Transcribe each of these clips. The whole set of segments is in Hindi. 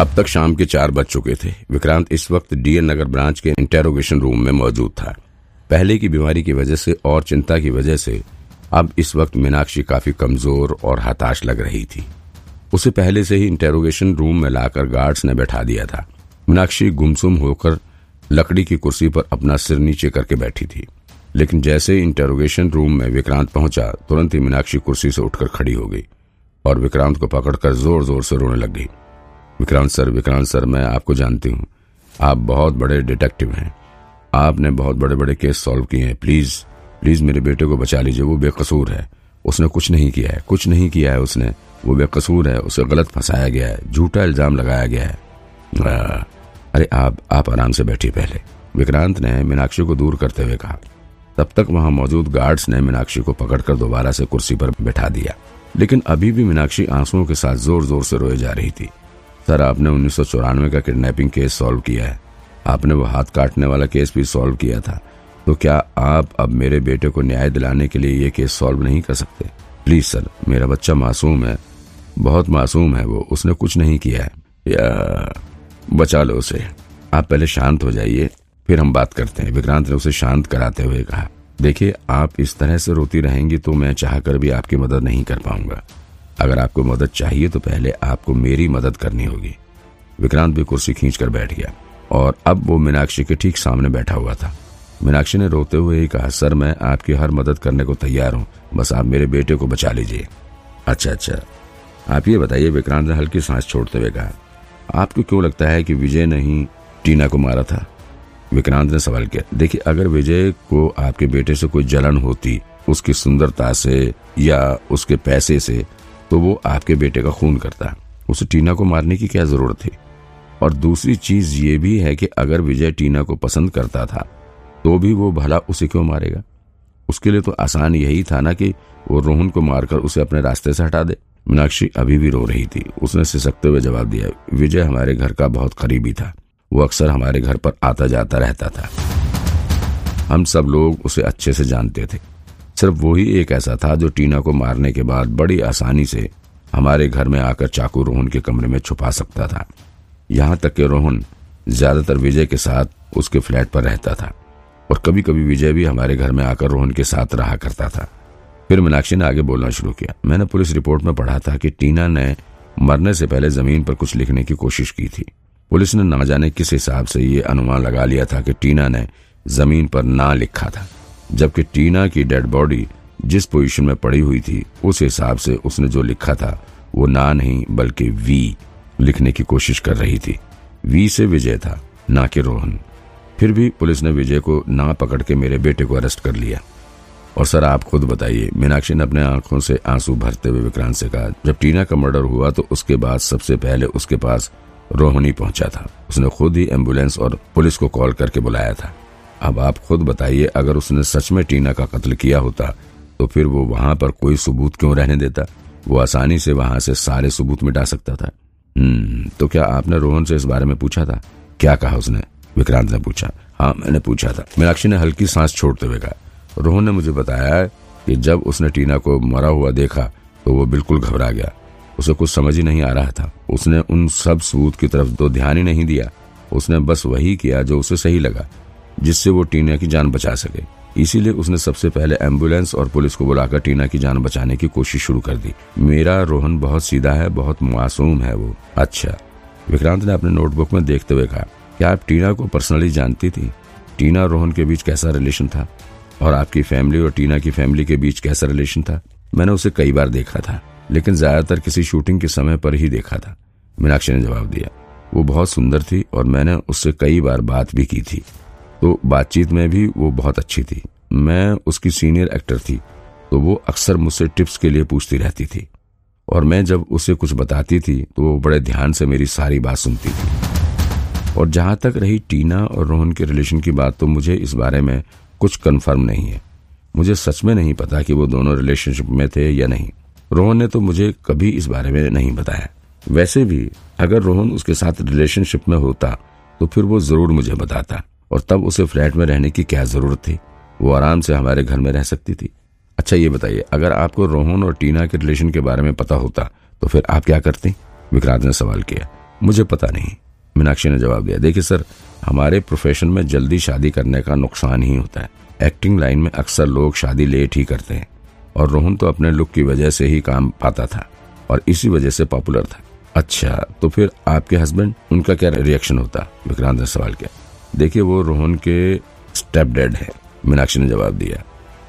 अब तक शाम के चार बज चुके थे। विक्रांत इस वक्त डीएन नगर ब्रांच के इंटेरोगेशन रूम में मौजूद था। पहले की बीमारी की वजह से और चिंता की वजह से अब इस वक्त मीनाक्षी काफ़ी कमज़ोर और हताश लग रही थी। उसे पहले से ही इंटेरोगेशन रूम में लाकर गार्ड्स ने बैठा दिया था। मीनाक्षी गुमसुम होकर लकड़ी की कुर्सी पर अपना सिर नीचे करके बैठी थी। लेकिन जैसे ही इंटेरोगेशन रूम में विक्रांत पहुँचा, तुरंत ही मीनाक्षी कुर्सी से उठकर खड़ी हो गई और विक्रांत को पकड़कर ज़ोर ज़ोर से रोने लग गई। विक्रांत सर विक्रांत सर मैं आपको जानती हूँ। आप बहुत बड़े डिटेक्टिव हैं। आपने बहुत बड़े बड़े केस सॉल्व किए हैं। प्लीज़ प्लीज़ मेरे बेटे को बचा लीजिए। वो बेकसूर है। उसने कुछ नहीं किया है। कुछ नहीं किया है उसने। वो बेकसूर है। उसे गलत फंसाया गया है। झूठा इल्ज़ाम लगाया गया है। आ, अरे आप आप आराम से बैठिए पहले। विक्रांत ने मीनाक्षी को दूर करते हुए कहा। तब तक वहाँ मौजूद गार्ड्स ने मीनाक्षी को पकड़कर दोबारा से कुर्सी पर बैठा दिया। लेकिन अभी भी मीनाक्षी आंसुओं के साथ ज़ोर ज़ोर से रोए जा रही थी। सर आपने उन्नीस का किडनैपिंग केस सॉल्व किया है। आपने वो हाथ काटने वाला केस भी सॉल्व किया था। तो क्या आप अब मेरे बेटे को न्याय दिलाने के लिए ये केस सॉल्व नहीं कर सकते? प्लीज़ सर, मेरा बच्चा मासूम है। बहुत मासूम है वो। उसने कुछ नहीं किया है। या, बचा लो उसे। आप पहले शांत हो जाइए, फिर हम बात करते हैं। विक्रांत ने उसे शांत कराते हुए कहा, देखिए, आप इस तरह से रोती रहेंगी तो मैं चाहकर भी आपकी मदद नहीं कर पाऊँगा। अगर आपको मदद चाहिए तो पहले आपको मेरी मदद करनी होगी। विक्रांत भी कुर्सी खींच कर बैठ गया और अब वो मीनाक्षी के ठीक सामने बैठा हुआ था। मीनाक्षी ने रोते हुए ही कहा, सर, मैं आपकी हर मदद करने को तैयार हूँ। बस आप मेरे बेटे को बचा लीजिए। अच्छा अच्छा। आप ये बताइए, विक्रांत ने हल्की सांस छोड़ते हुए कहा, आपको क्यों लगता है कि विजय ने ही टीना को मारा था? विक्रांत ने सवाल किया, देखिए, अगर विजय को आपके बेटे से कोई जलन होती, उसकी सुंदरता से या उसके पैसे से तो वो आपके बेटे का खून करता उसे टीना को मारने की क्या ज़रूरत थी? और दूसरी चीज़ ये भी है कि अगर विजय टीना को पसंद करता था तो भी वो भला उसे क्यों मारेगा? उसके लिए तो आसान यही था ना कि वो रोहन को मारकर उसे अपने रास्ते से हटा दे। मीनाक्षी अभी भी रो रही थी। उसने सिसकते हुए जवाब दिया, विजय हमारे घर का बहुत करीबी था। वो अक्सर हमारे घर पर आता जाता रहता था। हम सब लोग उसे अच्छे से जानते थे। सिर्फ़ वही एक ऐसा था जो टीना को मारने के बाद बड़ी आसानी से हमारे घर में आकर चाकू रोहन के कमरे में छुपा सकता था। यहाँ तक कि रोहन ज़्यादातर विजय के साथ उसके फ्लैट पर रहता था और कभी कभी विजय भी हमारे घर में आकर रोहन के साथ रहा करता था। फिर मीनाक्षी ने आगे बोलना शुरू किया। मैंने पुलिस रिपोर्ट में पढ़ा था कि टीना ने मरने से पहले ज़मीन पर कुछ लिखने की कोशिश की थी। पुलिस ने ना जाने किस हिसाब से ये अनुमान लगा लिया था कि टीना ने ज़मीन पर ना लिखा था। जबकि टीना की डेड बॉडी जिस पोजीशन में पड़ी हुई थी, उस हिसाब से उसने जो लिखा था, वो ना नहीं, बल्कि वी लिखने की कोशिश कर रही थी। वी से विजय था, ना कि रोहन। फिर भी पुलिस ने विजय को ना पकड़ के मेरे बेटे को अरेस्ट कर लिया। और सर, आप खुद बताइए, मीनाक्षी ने अपने आँखों से आँसू भरते हुए विक्रांत से कहा, जब टीना का मर्डर हुआ तो उसके बाद सबसे पहले उसके पास रोहनी पहुँचा था। उसने खुद ही एंबुलेंस और पुलिस को कॉल करके बुलाया था। अब आप खुद बताइए, अगर उसने सच में टीना का कत्ल किया होता तो फिर वो वहाँ पर कोई सबूत क्यों रहने देता? वो आसानी से वहाँ से सारे सबूत मिटा सकता था। हम्म तो क्या आपने रोहन से इस बारे में पूछा था? क्या कहा उसने? विक्रांत ने पूछा। हाँ मैंने पूछा था। मीनाक्षी ने हल्की सांस छोड़ते हुए कहा। रोहन ने मुझे बताया कि जब उसने टीना को मरा हुआ देखा तो वो बिल्कुल घबरा गया। उसे कुछ समझ ही नहीं आ रहा था। उसने उन सब सबूत की तरफ़ तो ध्यान ही नहीं दिया। उसने बस वही किया जो उसे सही लगा। जिससे वो टीना की जान बचा सके। इसीलिए उसने सबसे पहले एंबुलेंस और पुलिस को बुलाकर टीना की जान बचाने की कोशिश शुरू कर दी। मेरा रोहन बहुत सीधा है, बहुत मासूम है वो। अच्छा। विक्रांत ने अपने नोटबुक में देखते हुए कहा, क्या आप टीना को पर्सनली जानती थी? टीना रोहन के बीच कैसा रिलेशन था? और आपकी फैमिली और टीना की फैमिली के बीच कैसा रिलेशन था? मैंने उसे कई बार देखा था, लेकिन ज़्यादातर किसी शूटिंग के समय पर ही देखा था। मीनाक्षी ने जवाब दिया, वो बहुत सुंदर थी और मैंने उससे कई बार बात भी की थी। तो बातचीत में भी वो बहुत अच्छी थी। मैं उसकी सीनियर एक्टर थी तो वो अक्सर मुझसे टिप्स के लिए पूछती रहती थी। और मैं जब उसे कुछ बताती थी तो वो बड़े ध्यान से मेरी सारी बात सुनती थी। और जहाँ तक रही टीना और रोहन के रिलेशन की बात तो मुझे इस बारे में कुछ कन्फर्म नहीं है। मुझे सच में नहीं पता कि वो दोनों रिलेशनशिप में थे या नहीं। रोहन ने तो मुझे कभी इस बारे में नहीं बताया। वैसे भी, अगर रोहन उसके साथ रिलेशनशिप में होता तो फिर वो ज़रूर मुझे बताता। और तब उसे फ्लैट में रहने की क्या ज़रूरत थी? वो आराम से हमारे घर में रह सकती थी। अच्छा ये बताइए, अगर आपको रोहन और टीना के रिलेशन के बारे में पता होता तो फिर आप क्या करती? विक्रांत ने सवाल किया। मुझे पता नहीं। मीनाक्षी ने जवाब दिया, देखिए सर, हमारे प्रोफेशन में जल्दी शादी करने का नुकसान ही होता है। एक्टिंग लाइन में अक्सर लोग शादी लेट ही करते हैं। और रोहन तो अपने लुक की वजह से ही काम पाता था, और इसी वजह से पॉपुलर था। अच्छा तो फिर आपके हस्बैंड उनका क्या रिएक्शन होता? विक्रांत ने सवाल किया। देखिए, वो रोहन के स्टेप डेड है। मीनाक्षी ने जवाब दिया,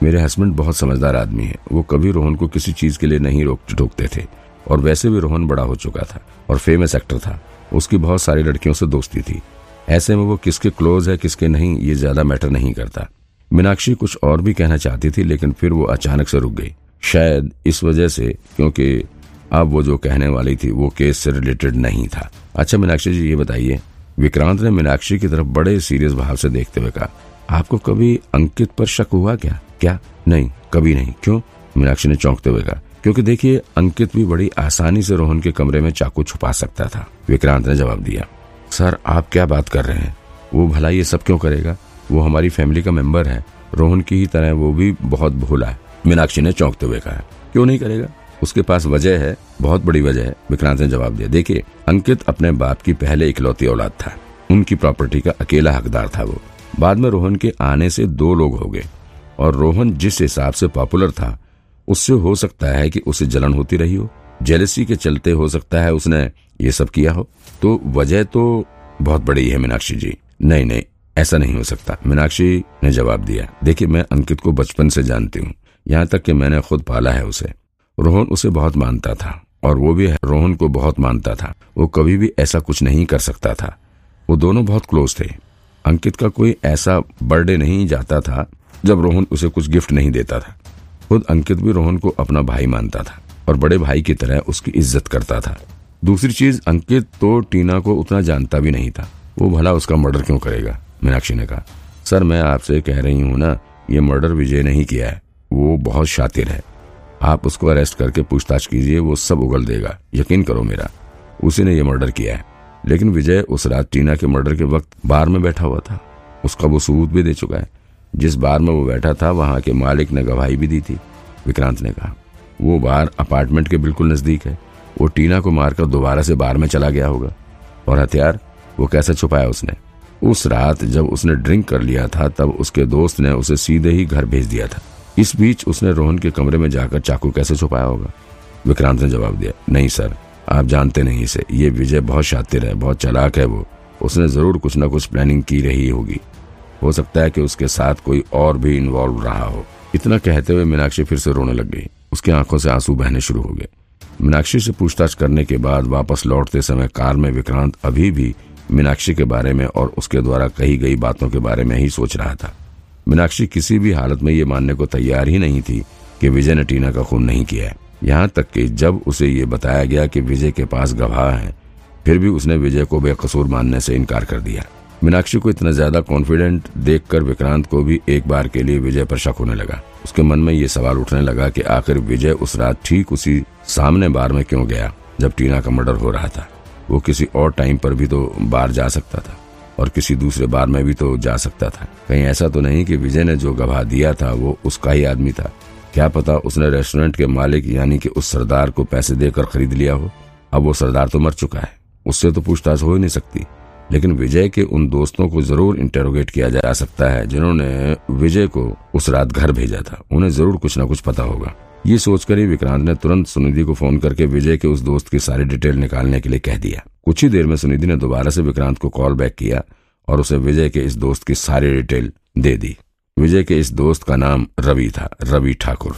मेरे हस्बैंड बहुत समझदार आदमी है। वो कभी रोहन को किसी चीज़ के लिए नहीं रोक टोकते थे। और वैसे भी रोहन बड़ा हो चुका था और फ़ेमस एक्टर था। उसकी बहुत सारी लड़कियों से दोस्ती थी। ऐसे में वो किसके क्लोज है, किसके नहीं, ये ज़्यादा मैटर नहीं करता। मीनाक्षी कुछ और भी कहना चाहती थी, लेकिन फिर वो अचानक से रुक गई। शायद इस वजह से, क्योंकि अब वो जो कहने वाली थी, वो केस से रिलेटेड नहीं था। अच्छा मीनाक्षी जी, ये बताइए विक्रांत ने मीनाक्षी की तरफ़ बड़े सीरियस भाव से देखते हुए कहा, आपको कभी अंकित पर शक हुआ क्या? क्या? नहीं, कभी नहीं। क्यों? मीनाक्षी ने चौंकते हुए कहा, क्योंकि देखिए, अंकित भी बड़ी आसानी से रोहन के कमरे में चाकू छुपा सकता था। विक्रांत ने जवाब दिया, सर, आप क्या बात कर रहे हैं? वो भला ये सब क्यों करेगा? वो हमारी फैमिली का मेंबर है। रोहन की ही तरह वो भी बहुत भोला है। मीनाक्षी ने चौंकते हुए कहा, क्यों नहीं करेगा? उसके पास वजह है, बहुत बड़ी वजह है। विक्रांत ने जवाब दिया, देखिए, अंकित अपने बाप की पहले इकलौती औलाद था। उनकी प्रॉपर्टी का अकेला हकदार था वो। बाद में रोहन के आने से दो लोग हो गए और रोहन जिस हिसाब से पॉपुलर था, उससे हो सकता है कि उसे जलन होती रही हो। जेलसी के चलते हो सकता है उसने ये सब किया हो। तो वजह तो बहुत बड़ी है, मीनाक्षी जी। नहीं नहीं, ऐसा नहीं हो सकता। मीनाक्षी ने जवाब दिया, देखिए, मैं अंकित को बचपन से जानती हूँ। यहाँ तक कि मैंने खुद पाला है उसे। रोहन उसे बहुत मानता था और वो भी रोहन को बहुत मानता था। वो कभी भी ऐसा कुछ नहीं कर सकता था। वो दोनों बहुत क्लोज थे। अंकित का कोई ऐसा बर्थडे नहीं जाता था जब रोहन उसे कुछ गिफ्ट नहीं देता था। खुद अंकित भी रोहन को अपना भाई मानता था और बड़े भाई की तरह उसकी इज़्ज़त करता था। दूसरी चीज़, अंकित तो टीना को उतना जानता भी नहीं था। वो भला उसका मर्डर क्यों करेगा? मीनाक्षी ने कहा। सर, मैं आपसे कह रही हूँ ना, ये मर्डर विजय नहीं किया है। वो बहुत शातिर है। आप उसको अरेस्ट करके पूछताछ कीजिए, वो सब उगल देगा। यकीन करो मेरा, उसी ने ये मर्डर किया है। लेकिन विजय उस रात टीना के मर्डर के वक्त बार में बैठा हुआ था। उसका वो सबूत भी दे चुका है। जिस बार में वो बैठा था, वहाँ के मालिक ने गवाही भी दी थी, विक्रांत ने कहा। वो बार अपार्टमेंट के बिल्कुल नज़दीक है। वो टीना को मारकर दोबारा से बार में चला गया होगा। और हथियार, वो कैसे छुपाया उसने? उस रात जब उसने ड्रिंक कर लिया था, तब उसके दोस्त ने उसे सीधे ही घर भेज दिया था। इस बीच उसने रोहन के कमरे में जाकर चाकू कैसे छुपाया होगा? विक्रांत ने जवाब दिया, नहीं सर, आप जानते नहीं इसे। ये विजय बहुत शातिर है, बहुत चलाक है वो। उसने ज़रूर कुछ न कुछ प्लानिंग की रही होगी। हो सकता है कि उसके साथ कोई और भी इन्वॉल्व रहा हो। इतना कहते हुए मीनाक्षी फिर से रोने लग गई। उसकी आँखों से आँसू बहने शुरू हो गए। मीनाक्षी से पूछताछ करने के बाद वापस लौटते समय कार में विक्रांत अभी भी मीनाक्षी के बारे में और उसके द्वारा कही गई बातों के बारे में ही सोच रहा था। मीनाक्षी किसी भी हालत में ये मानने को तैयार ही नहीं थी कि विजय ने टीना का खून नहीं किया यहाँ तक कि जब उसे ये बताया गया कि विजय के पास गवाह है, फिर भी उसने विजय को बेकसूर मानने से इनकार कर दिया। मीनाक्षी को इतना ज़्यादा कॉन्फिडेंट देखकर विक्रांत को भी एक बार के लिए विजय पर शक होने लगा। उसके मन में ये सवाल उठने लगा कि आखिर विजय उस रात ठीक उसी सामने बार में क्यों गया, जब टीना का मर्डर हो रहा था? वो किसी और टाइम पर भी तो बार जा सकता था। और किसी दूसरे बार में भी तो जा सकता था। कहीं ऐसा तो नहीं कि विजय ने जो गवाह दिया था, वो उसका ही आदमी था। क्या पता उसने रेस्टोरेंट के मालिक यानी कि उस सरदार को पैसे देकर खरीद लिया हो। अब वो सरदार तो मर चुका है। उससे तो पूछताछ हो ही नहीं सकती। लेकिन विजय के उन दोस्तों को ज़रूर इंटेरोगेट किया जा सकता है, जिन्होंने विजय को उस रात घर भेजा था। उन्हें ज़रूर कुछ न कुछ पता होगा। ये सोचकर ही विक्रांत ने तुरंत सुनिधि को फ़ोन करके विजय के उस दोस्त की सारी डिटेल निकालने के लिए कह दिया। कुछ ही देर में सुनिधि ने दोबारा से विक्रांत को कॉल बैक किया और उसे विजय के इस दोस्त की सारी डिटेल दे दी। विजय के इस दोस्त का नाम रवि था, रवि ठाकुर।